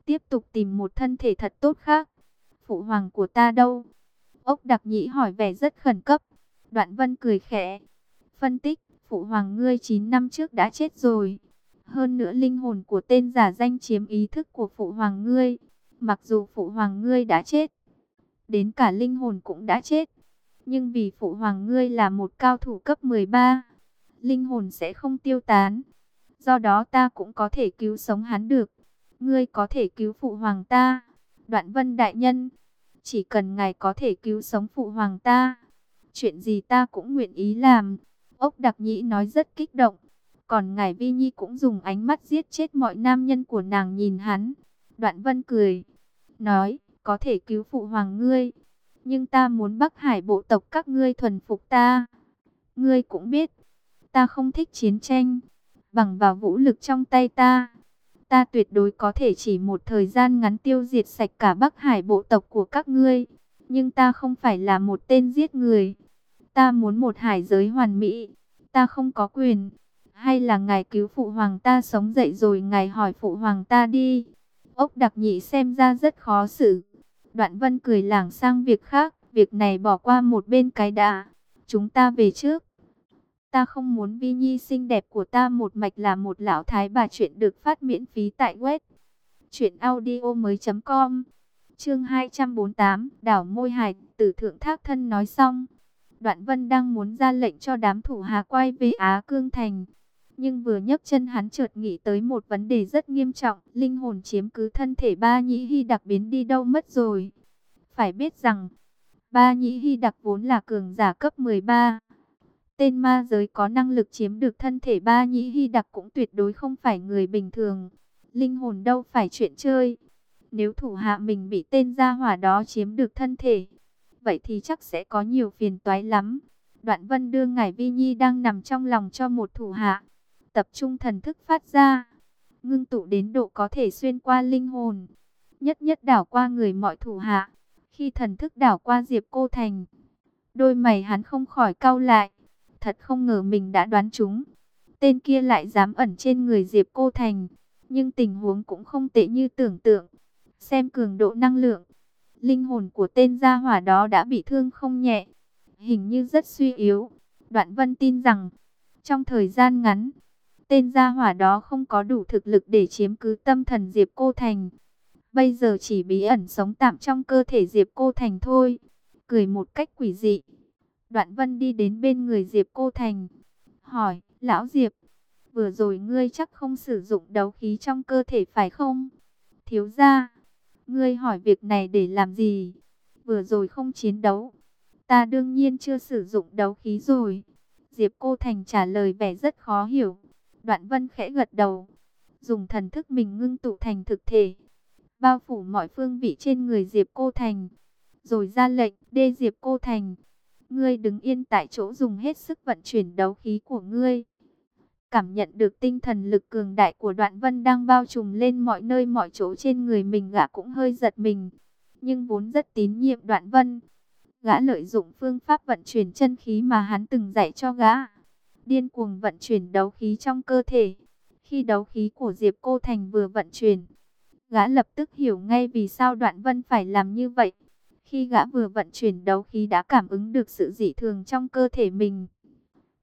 [SPEAKER 1] Tiếp tục tìm một thân thể thật tốt khác. Phụ hoàng của ta đâu? Ốc đặc nhĩ hỏi vẻ rất khẩn cấp. Đoạn vân cười khẽ. Phân tích, phụ hoàng ngươi 9 năm trước đã chết rồi. Hơn nữa linh hồn của tên giả danh chiếm ý thức của phụ hoàng ngươi. Mặc dù phụ hoàng ngươi đã chết, đến cả linh hồn cũng đã chết. Nhưng vì phụ hoàng ngươi là một cao thủ cấp 13, linh hồn sẽ không tiêu tán. Do đó ta cũng có thể cứu sống hắn được. Ngươi có thể cứu phụ hoàng ta. Đoạn vân đại nhân, chỉ cần ngài có thể cứu sống phụ hoàng ta, chuyện gì ta cũng nguyện ý làm. Ốc đặc nhĩ nói rất kích động. Còn ngài Vi Nhi cũng dùng ánh mắt giết chết mọi nam nhân của nàng nhìn hắn. Đoạn vân cười, nói, có thể cứu phụ hoàng ngươi, nhưng ta muốn Bắc Hải bộ tộc các ngươi thuần phục ta. Ngươi cũng biết, ta không thích chiến tranh, bằng vào vũ lực trong tay ta. Ta tuyệt đối có thể chỉ một thời gian ngắn tiêu diệt sạch cả Bắc Hải bộ tộc của các ngươi. Nhưng ta không phải là một tên giết người. Ta muốn một hải giới hoàn mỹ. Ta không có quyền. Hay là ngài cứu phụ hoàng ta sống dậy rồi ngài hỏi phụ hoàng ta đi. Ốc đặc nhị xem ra rất khó xử. Đoạn vân cười lảng sang việc khác. Việc này bỏ qua một bên cái đã. Chúng ta về trước. Ta không muốn vi nhi xinh đẹp của ta một mạch là một lão thái bà chuyện được phát miễn phí tại web. Chuyện audio mới com. Chương 248 Đảo Môi Hải, Tử Thượng Thác Thân nói xong. Đoạn Vân đang muốn ra lệnh cho đám thủ hà quay về Á Cương Thành. Nhưng vừa nhấc chân hắn chợt nghĩ tới một vấn đề rất nghiêm trọng, linh hồn chiếm cứ thân thể ba nhĩ hy đặc biến đi đâu mất rồi. Phải biết rằng, ba nhĩ hy đặc vốn là cường giả cấp 13. Tên ma giới có năng lực chiếm được thân thể ba nhĩ hy đặc cũng tuyệt đối không phải người bình thường. Linh hồn đâu phải chuyện chơi. Nếu thủ hạ mình bị tên gia hỏa đó chiếm được thân thể, vậy thì chắc sẽ có nhiều phiền toái lắm. Đoạn vân đưa ngải vi nhi đang nằm trong lòng cho một thủ hạ tập trung thần thức phát ra, ngưng tụ đến độ có thể xuyên qua linh hồn, nhất nhất đảo qua người mọi thủ hạ. Khi thần thức đảo qua Diệp Cô Thành, đôi mày hắn không khỏi cau lại, thật không ngờ mình đã đoán trúng. Tên kia lại dám ẩn trên người Diệp Cô Thành, nhưng tình huống cũng không tệ như tưởng tượng. Xem cường độ năng lượng, linh hồn của tên gia hỏa đó đã bị thương không nhẹ, hình như rất suy yếu. Đoạn Vân tin rằng, trong thời gian ngắn, Tên gia hỏa đó không có đủ thực lực để chiếm cứ tâm thần Diệp Cô Thành. Bây giờ chỉ bí ẩn sống tạm trong cơ thể Diệp Cô Thành thôi. Cười một cách quỷ dị. Đoạn Vân đi đến bên người Diệp Cô Thành. Hỏi, Lão Diệp, vừa rồi ngươi chắc không sử dụng đấu khí trong cơ thể phải không? Thiếu gia, ngươi hỏi việc này để làm gì? Vừa rồi không chiến đấu. Ta đương nhiên chưa sử dụng đấu khí rồi. Diệp Cô Thành trả lời vẻ rất khó hiểu. Đoạn vân khẽ gật đầu, dùng thần thức mình ngưng tụ thành thực thể, bao phủ mọi phương vị trên người Diệp Cô Thành, rồi ra lệnh, đê Diệp Cô Thành, ngươi đứng yên tại chỗ dùng hết sức vận chuyển đấu khí của ngươi. Cảm nhận được tinh thần lực cường đại của đoạn vân đang bao trùm lên mọi nơi mọi chỗ trên người mình gã cũng hơi giật mình, nhưng vốn rất tín nhiệm đoạn vân. Gã lợi dụng phương pháp vận chuyển chân khí mà hắn từng dạy cho gã điên cuồng vận chuyển đấu khí trong cơ thể. Khi đấu khí của Diệp Cô Thành vừa vận chuyển, gã lập tức hiểu ngay vì sao Đoạn Vân phải làm như vậy. Khi gã vừa vận chuyển đấu khí đã cảm ứng được sự dị thường trong cơ thể mình.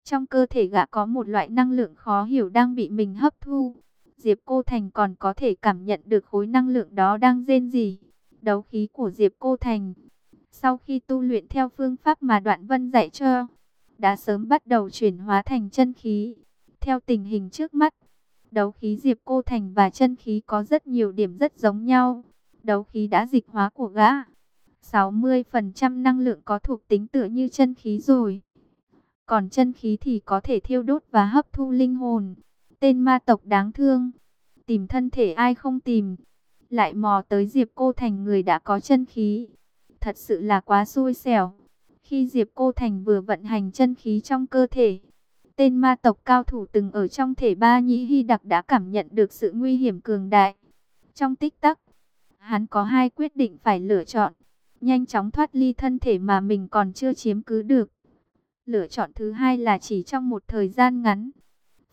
[SPEAKER 1] Trong cơ thể gã có một loại năng lượng khó hiểu đang bị mình hấp thu. Diệp Cô Thành còn có thể cảm nhận được khối năng lượng đó đang rên gì. Đấu khí của Diệp Cô Thành. Sau khi tu luyện theo phương pháp mà Đoạn Vân dạy cho, đã sớm bắt đầu chuyển hóa thành chân khí. Theo tình hình trước mắt, đấu khí Diệp Cô Thành và chân khí có rất nhiều điểm rất giống nhau. Đấu khí đã dịch hóa của gã. 60% năng lượng có thuộc tính tựa như chân khí rồi. Còn chân khí thì có thể thiêu đốt và hấp thu linh hồn. Tên ma tộc đáng thương. Tìm thân thể ai không tìm. Lại mò tới Diệp Cô Thành người đã có chân khí. Thật sự là quá xui xẻo. Khi Diệp Cô Thành vừa vận hành chân khí trong cơ thể. Tên ma tộc cao thủ từng ở trong thể ba nhĩ hy đặc đã cảm nhận được sự nguy hiểm cường đại. Trong tích tắc, hắn có hai quyết định phải lựa chọn. Nhanh chóng thoát ly thân thể mà mình còn chưa chiếm cứ được Lựa chọn thứ hai là chỉ trong một thời gian ngắn,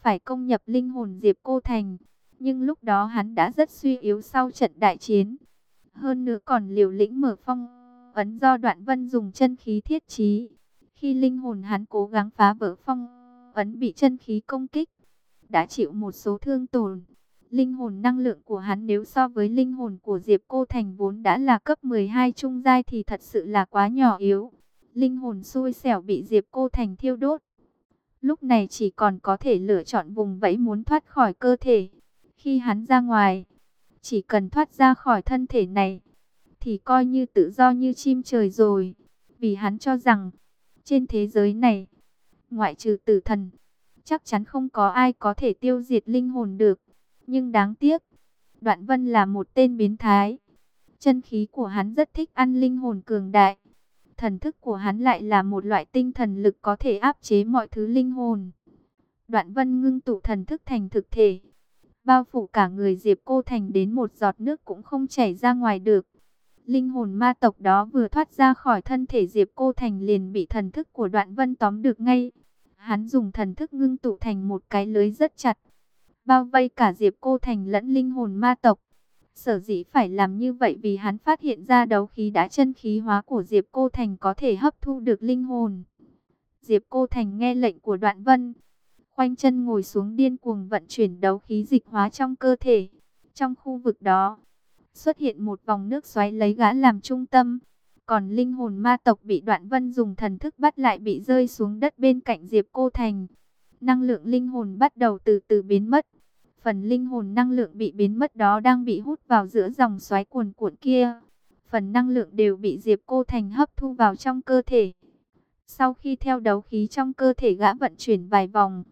[SPEAKER 1] phải công nhập linh hồn Diệp Cô Thành. Nhưng lúc đó hắn đã rất suy yếu sau trận đại chiến. Hơn nữa còn liều lĩnh mở phong ấn do đoạn vân dùng chân khí thiết trí. Khi linh hồn hắn cố gắng phá vỡ phong ấn bị chân khí công kích, đã chịu một số thương tổn. Linh hồn năng lượng của hắn nếu so với linh hồn của Diệp Cô Thành vốn đã là cấp 12 trung giai thì thật sự là quá nhỏ yếu linh hồn xui xẻo bị Diệp Cô Thành thiêu đốt. Lúc này chỉ còn có thể lựa chọn vùng vẫy muốn thoát khỏi cơ thể. Khi hắn ra ngoài, chỉ cần thoát ra khỏi thân thể này, thì coi như tự do như chim trời rồi. Vì hắn cho rằng, trên thế giới này, ngoại trừ tử thần, chắc chắn không có ai có thể tiêu diệt linh hồn được. Nhưng đáng tiếc, Đoạn Vân là một tên biến thái. Chân khí của hắn rất thích ăn linh hồn cường đại. Thần thức của hắn lại là một loại tinh thần lực có thể áp chế mọi thứ linh hồn. Đoạn vân ngưng tụ thần thức thành thực thể. Bao phủ cả người Diệp Cô Thành đến một giọt nước cũng không chảy ra ngoài được. Linh hồn ma tộc đó vừa thoát ra khỏi thân thể Diệp Cô Thành liền bị thần thức của đoạn vân tóm được ngay. Hắn dùng thần thức ngưng tụ thành một cái lưới rất chặt. Bao vây cả Diệp Cô Thành lẫn linh hồn ma tộc. Sở dĩ phải làm như vậy vì hắn phát hiện ra đấu khí đã chân khí hóa của Diệp Cô Thành có thể hấp thu được linh hồn. Diệp Cô Thành nghe lệnh của Đoạn Vân, khoanh chân ngồi xuống điên cuồng vận chuyển đấu khí dịch hóa trong cơ thể. Trong khu vực đó, xuất hiện một vòng nước xoáy lấy gã làm trung tâm. Còn linh hồn ma tộc bị Đoạn Vân dùng thần thức bắt lại bị rơi xuống đất bên cạnh Diệp Cô Thành. Năng lượng linh hồn bắt đầu từ từ biến mất. Phần linh hồn năng lượng bị biến mất đó đang bị hút vào giữa dòng xoáy cuồn cuộn kia. Phần năng lượng đều bị Diệp Cô Thành hấp thu vào trong cơ thể. Sau khi theo đấu khí trong cơ thể gã vận chuyển vài vòng,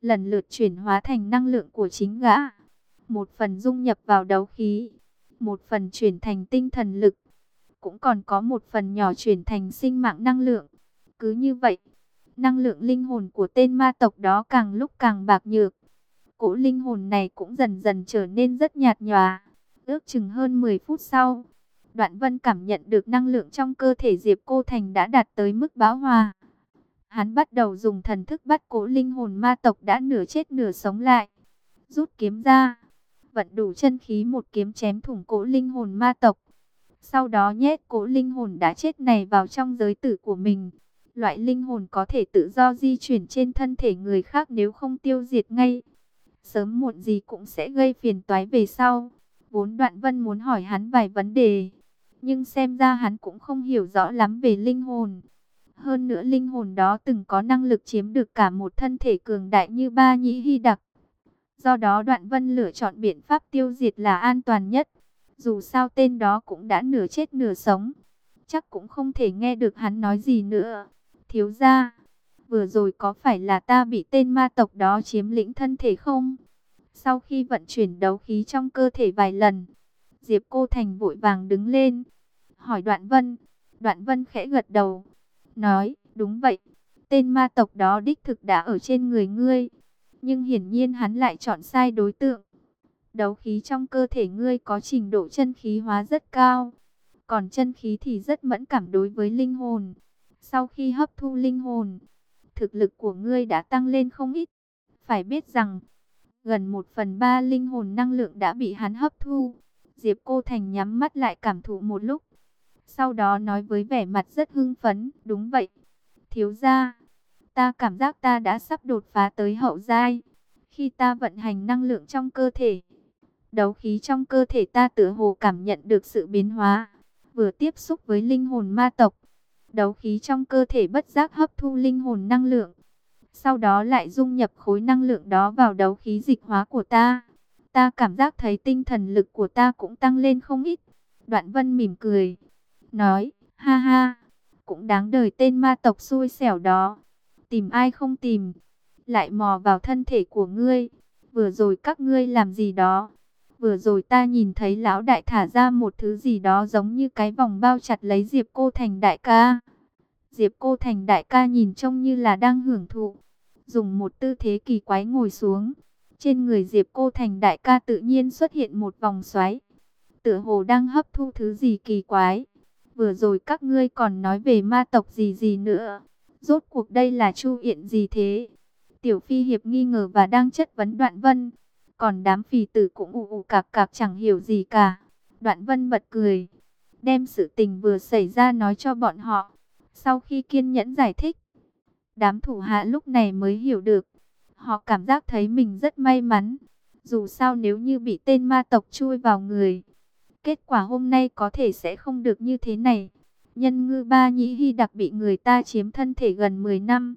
[SPEAKER 1] lần lượt chuyển hóa thành năng lượng của chính gã. Một phần dung nhập vào đấu khí, một phần chuyển thành tinh thần lực, cũng còn có một phần nhỏ chuyển thành sinh mạng năng lượng. Cứ như vậy, năng lượng linh hồn của tên ma tộc đó càng lúc càng bạc nhược cỗ linh hồn này cũng dần dần trở nên rất nhạt nhòa. Ước chừng hơn 10 phút sau, Đoạn Vân cảm nhận được năng lượng trong cơ thể Diệp Cô Thành đã đạt tới mức bão hòa. Hắn bắt đầu dùng thần thức bắt cỗ linh hồn ma tộc đã nửa chết nửa sống lại. Rút kiếm ra, vận đủ chân khí một kiếm chém thủng cỗ linh hồn ma tộc. Sau đó nhét cỗ linh hồn đã chết này vào trong giới tử của mình. Loại linh hồn có thể tự do di chuyển trên thân thể người khác nếu không tiêu diệt ngay sớm muộn gì cũng sẽ gây phiền toái về sau. Vốn đoạn vân muốn hỏi hắn vài vấn đề, nhưng xem ra hắn cũng không hiểu rõ lắm về linh hồn. Hơn nữa linh hồn đó từng có năng lực chiếm được cả một thân thể cường đại như ba nhĩ hy đặc. Do đó đoạn vân lựa chọn biện pháp tiêu diệt là an toàn nhất. Dù sao tên đó cũng đã nửa chết nửa sống. Chắc cũng không thể nghe được hắn nói gì nữa. Thiếu ra, vừa rồi có phải là ta bị tên ma tộc đó chiếm lĩnh thân thể không? Sau khi vận chuyển đấu khí trong cơ thể vài lần, Diệp Cô Thành vội vàng đứng lên, hỏi Đoạn Vân. Đoạn Vân khẽ gật đầu, nói, đúng vậy, tên ma tộc đó đích thực đã ở trên người ngươi, nhưng hiển nhiên hắn lại chọn sai đối tượng. Đấu khí trong cơ thể ngươi có trình độ chân khí hóa rất cao, còn chân khí thì rất mẫn cảm đối với linh hồn. Sau khi hấp thu linh hồn, thực lực của ngươi đã tăng lên không ít. Phải biết rằng, gần một phần ba linh hồn năng lượng đã bị hắn hấp thu. Diệp Cô Thành nhắm mắt lại cảm thụ một lúc. Sau đó nói với vẻ mặt rất hưng phấn, đúng vậy. Thiếu gia, ta cảm giác ta đã sắp đột phá tới hậu giai. Khi ta vận hành năng lượng trong cơ thể, đấu khí trong cơ thể ta tựa hồ cảm nhận được sự biến hóa. Vừa tiếp xúc với linh hồn ma tộc, đấu khí trong cơ thể bất giác hấp thu linh hồn năng lượng. Sau đó lại dung nhập khối năng lượng đó vào đấu khí dịch hóa của ta. Ta cảm giác thấy tinh thần lực của ta cũng tăng lên không ít. Đoạn vân mỉm cười, nói, ha ha, cũng đáng đời tên ma tộc xui xẻo đó. Tìm ai không tìm, lại mò vào thân thể của ngươi. Vừa rồi các ngươi làm gì đó? Vừa rồi ta nhìn thấy lão đại thả ra một thứ gì đó giống như cái vòng bao chặt lấy Diệp Cô Thành đại ca. Diệp Cô Thành đại ca nhìn trông như là đang hưởng thụ. Dùng một tư thế kỳ quái ngồi xuống. Trên người Diệp Cô Thành đại ca tự nhiên xuất hiện một vòng xoáy. Tựa hồ đang hấp thu thứ gì kỳ quái. Vừa rồi các ngươi còn nói về ma tộc gì gì nữa. Rốt cuộc đây là chu yện gì thế? Tiểu Phi Hiệp nghi ngờ và đang chất vấn Đoạn Vân. Còn đám phì tử cũng ù ù cạc cạc chẳng hiểu gì cả. Đoạn Vân bật cười. Đem sự tình vừa xảy ra nói cho bọn họ. Sau khi kiên nhẫn giải thích. Đám thủ hạ lúc này mới hiểu được. Họ cảm giác thấy mình rất may mắn. Dù sao nếu như bị tên ma tộc chui vào người. Kết quả hôm nay có thể sẽ không được như thế này. Nhân ngư ba nhĩ hy đặc bị người ta chiếm thân thể gần 10 năm.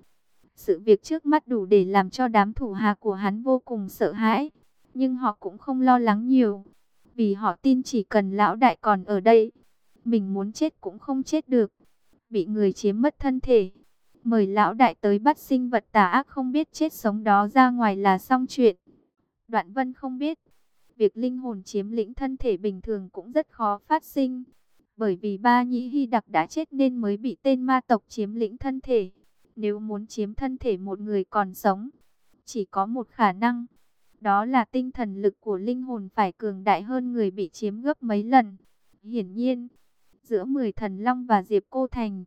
[SPEAKER 1] Sự việc trước mắt đủ để làm cho đám thủ hạ của hắn vô cùng sợ hãi. Nhưng họ cũng không lo lắng nhiều. Vì họ tin chỉ cần lão đại còn ở đây. Mình muốn chết cũng không chết được. Bị người chiếm mất thân thể. Mời lão đại tới bắt sinh vật tà ác không biết chết sống đó ra ngoài là xong chuyện. Đoạn vân không biết. Việc linh hồn chiếm lĩnh thân thể bình thường cũng rất khó phát sinh. Bởi vì ba nhĩ hy đặc đã chết nên mới bị tên ma tộc chiếm lĩnh thân thể. Nếu muốn chiếm thân thể một người còn sống, chỉ có một khả năng. Đó là tinh thần lực của linh hồn phải cường đại hơn người bị chiếm gấp mấy lần. Hiển nhiên, giữa 10 thần long và Diệp Cô Thành,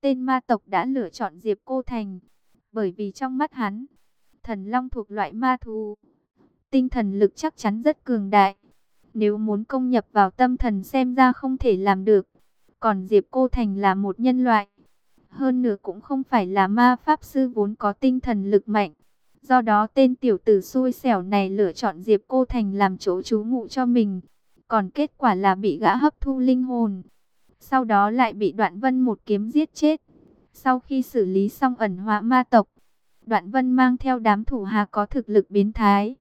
[SPEAKER 1] tên ma tộc đã lựa chọn Diệp Cô Thành. Bởi vì trong mắt hắn, thần long thuộc loại ma thú. Tinh thần lực chắc chắn rất cường đại. Nếu muốn công nhập vào tâm thần xem ra không thể làm được. Còn Diệp Cô Thành là một nhân loại. Hơn nữa cũng không phải là ma pháp sư vốn có tinh thần lực mạnh. Do đó tên tiểu tử xui xẻo này lựa chọn Diệp Cô Thành làm chỗ trú ngụ cho mình. Còn kết quả là bị gã hấp thu linh hồn. Sau đó lại bị đoạn vân một kiếm giết chết. Sau khi xử lý xong ẩn hóa ma tộc, đoạn vân mang theo đám thủ hạ có thực lực biến thái.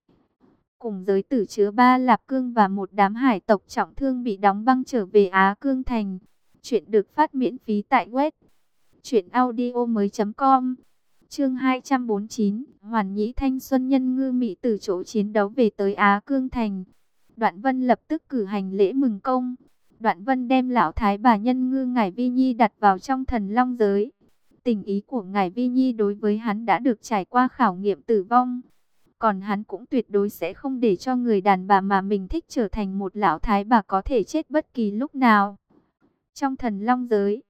[SPEAKER 1] Cùng giới tử chứa ba lạp cương và một đám hải tộc trọng thương bị đóng băng trở về Á Cương Thành. Chuyện được phát miễn phí tại web chuyểnaudio.com Chương 249, Hoàn Nhĩ Thanh Xuân nhân ngư mỹ từ chỗ chiến đấu về tới Á Cương Thành. Đoạn Vân lập tức cử hành lễ mừng công. Đoạn Vân đem lão thái bà nhân ngư Ngải Vi Nhi đặt vào trong thần long giới. Tình ý của Ngải Vi Nhi đối với hắn đã được trải qua khảo nghiệm tử vong. Còn hắn cũng tuyệt đối sẽ không để cho người đàn bà mà mình thích trở thành một lão thái bà có thể chết bất kỳ lúc nào. Trong thần long giới,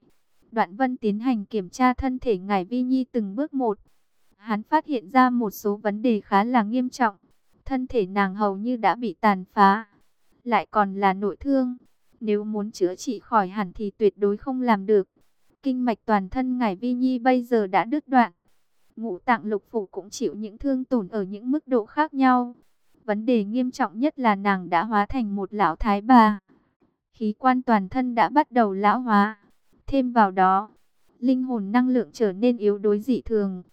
[SPEAKER 1] Đoạn Vân tiến hành kiểm tra thân thể ngài Vi Nhi từng bước một. Hắn phát hiện ra một số vấn đề khá là nghiêm trọng. Thân thể nàng hầu như đã bị tàn phá, lại còn là nội thương. Nếu muốn chữa trị khỏi hẳn thì tuyệt đối không làm được. Kinh mạch toàn thân ngài Vi Nhi bây giờ đã đứt đoạn. Ngũ tạng lục phủ cũng chịu những thương tổn ở những mức độ khác nhau. Vấn đề nghiêm trọng nhất là nàng đã hóa thành một lão thái bà. Khí quan toàn thân đã bắt đầu lão hóa. Thêm vào đó, linh hồn năng lượng trở nên yếu đuối dị thường.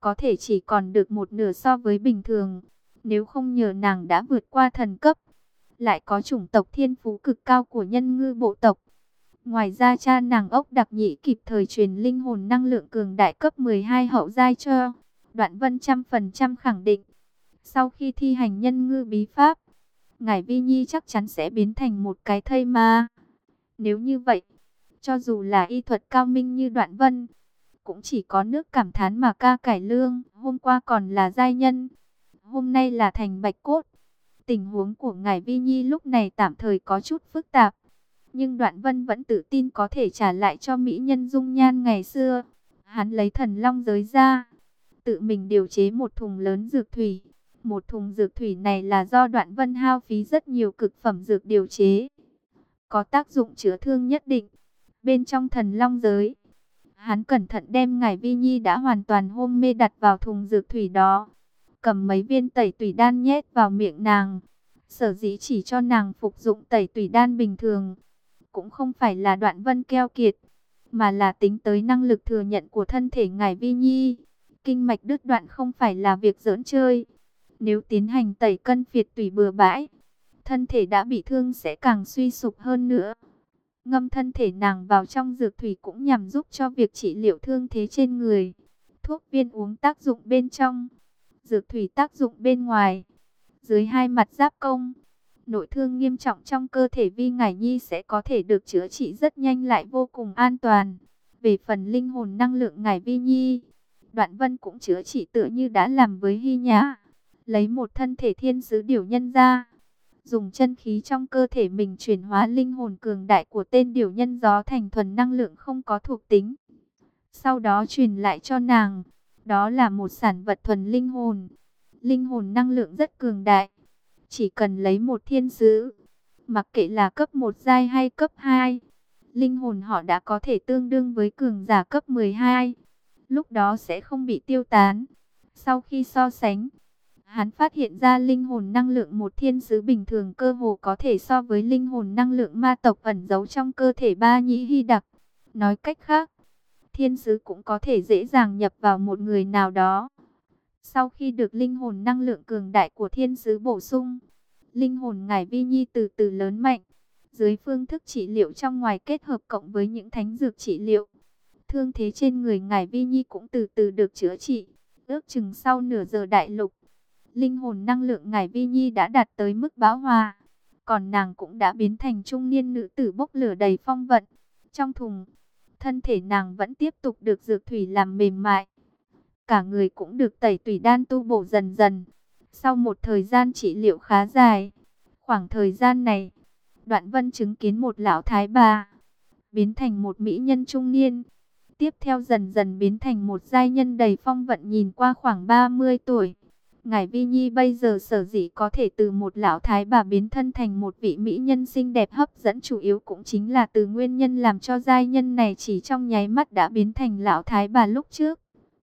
[SPEAKER 1] Có thể chỉ còn được một nửa so với bình thường. Nếu không nhờ nàng đã vượt qua thần cấp. Lại có chủng tộc thiên phú cực cao của nhân ngư bộ tộc. Ngoài ra cha nàng ốc đặc nhị kịp thời truyền linh hồn năng lượng cường đại cấp 12 hậu giai cho. Đoạn vân trăm phần trăm khẳng định. Sau khi thi hành nhân ngư bí pháp, Ngải Vi Nhi chắc chắn sẽ biến thành một cái thây ma. Nếu như vậy, cho dù là y thuật cao minh như đoạn vân, cũng chỉ có nước cảm thán mà ca cải lương. Hôm qua còn là giai nhân, hôm nay là thành bạch cốt. Tình huống của Ngải Vi Nhi lúc này tạm thời có chút phức tạp. Nhưng Đoạn Vân vẫn tự tin có thể trả lại cho Mỹ nhân dung nhan ngày xưa. Hắn lấy thần long giới ra, tự mình điều chế một thùng lớn dược thủy. Một thùng dược thủy này là do Đoạn Vân hao phí rất nhiều cực phẩm dược điều chế. Có tác dụng chữa thương nhất định. bên trong thần long giới. Hắn cẩn thận đem ngải vi nhi đã hoàn toàn hôn mê đặt vào thùng dược thủy đó. Cầm mấy viên tẩy tủy đan nhét vào miệng nàng. Sở dĩ chỉ cho nàng phục dụng tẩy tủy đan bình thường. Cũng không phải là đoạn vân keo kiệt. Mà là tính tới năng lực thừa nhận của thân thể ngài vi nhi. Kinh mạch đứt đoạn không phải là việc giỡn chơi. Nếu tiến hành tẩy cân phiệt tủy bừa bãi. Thân thể đã bị thương sẽ càng suy sụp hơn nữa. Ngâm thân thể nàng vào trong dược thủy cũng nhằm giúp cho việc trị liệu thương thế trên người. Thuốc viên uống tác dụng bên trong, dược thủy tác dụng bên ngoài. Dưới hai mặt giáp công, nội thương nghiêm trọng trong cơ thể Vi Ngải Nhi sẽ có thể được chữa trị rất nhanh lại vô cùng an toàn. Về phần linh hồn năng lượng Ngải Vi Nhi, Đoạn Vân cũng chữa trị tựa như đã làm với Hy Nhã. Lấy một thân thể thiên sứ điều nhân ra dùng chân khí trong cơ thể mình chuyển hóa linh hồn cường đại của tên điều nhân gió thành thuần năng lượng không có thuộc tính. Sau đó truyền lại cho nàng, đó là một sản vật thuần linh hồn. Linh hồn năng lượng rất cường đại, chỉ cần lấy một thiên sứ, mặc kệ là cấp 1 giai hay cấp 2, linh hồn họ đã có thể tương đương với cường giả cấp 12. Lúc đó sẽ không bị tiêu tán. Sau khi so sánh, Hắn phát hiện ra linh hồn năng lượng một thiên sứ bình thường cơ hồ có thể so với linh hồn năng lượng ma tộc ẩn giấu trong cơ thể ba nhĩ hy đặc. Nói cách khác, thiên sứ cũng có thể dễ dàng nhập vào một người nào đó. Sau khi được linh hồn năng lượng cường đại của thiên sứ bổ sung, linh hồn ngài vi nhi từ từ lớn mạnh. Dưới phương thức trị liệu trong ngoài kết hợp cộng với những thánh dược trị liệu, thương thế trên người ngài vi nhi cũng từ từ được chữa trị. Ước chừng sau nửa giờ đại lục, linh hồn năng lượng ngài vi nhi đã đạt tới mức bão hòa. Còn nàng cũng đã biến thành trung niên nữ tử bốc lửa đầy phong vận. Trong thùng, thân thể nàng vẫn tiếp tục được dược thủy làm mềm mại. Cả người cũng được tẩy tủy đan tu bổ dần dần. Sau một thời gian trị liệu khá dài, khoảng thời gian này, Đoạn Vân chứng kiến một lão thái bà biến thành một mỹ nhân trung niên. Tiếp theo dần dần biến thành một giai nhân đầy phong vận nhìn qua khoảng 30 tuổi. Ngài Vi Nhi bây giờ sở dĩ có thể từ một lão thái bà biến thân thành một vị mỹ nhân xinh đẹp hấp dẫn chủ yếu cũng chính là từ nguyên nhân làm cho giai nhân này chỉ trong nháy mắt đã biến thành lão thái bà lúc trước.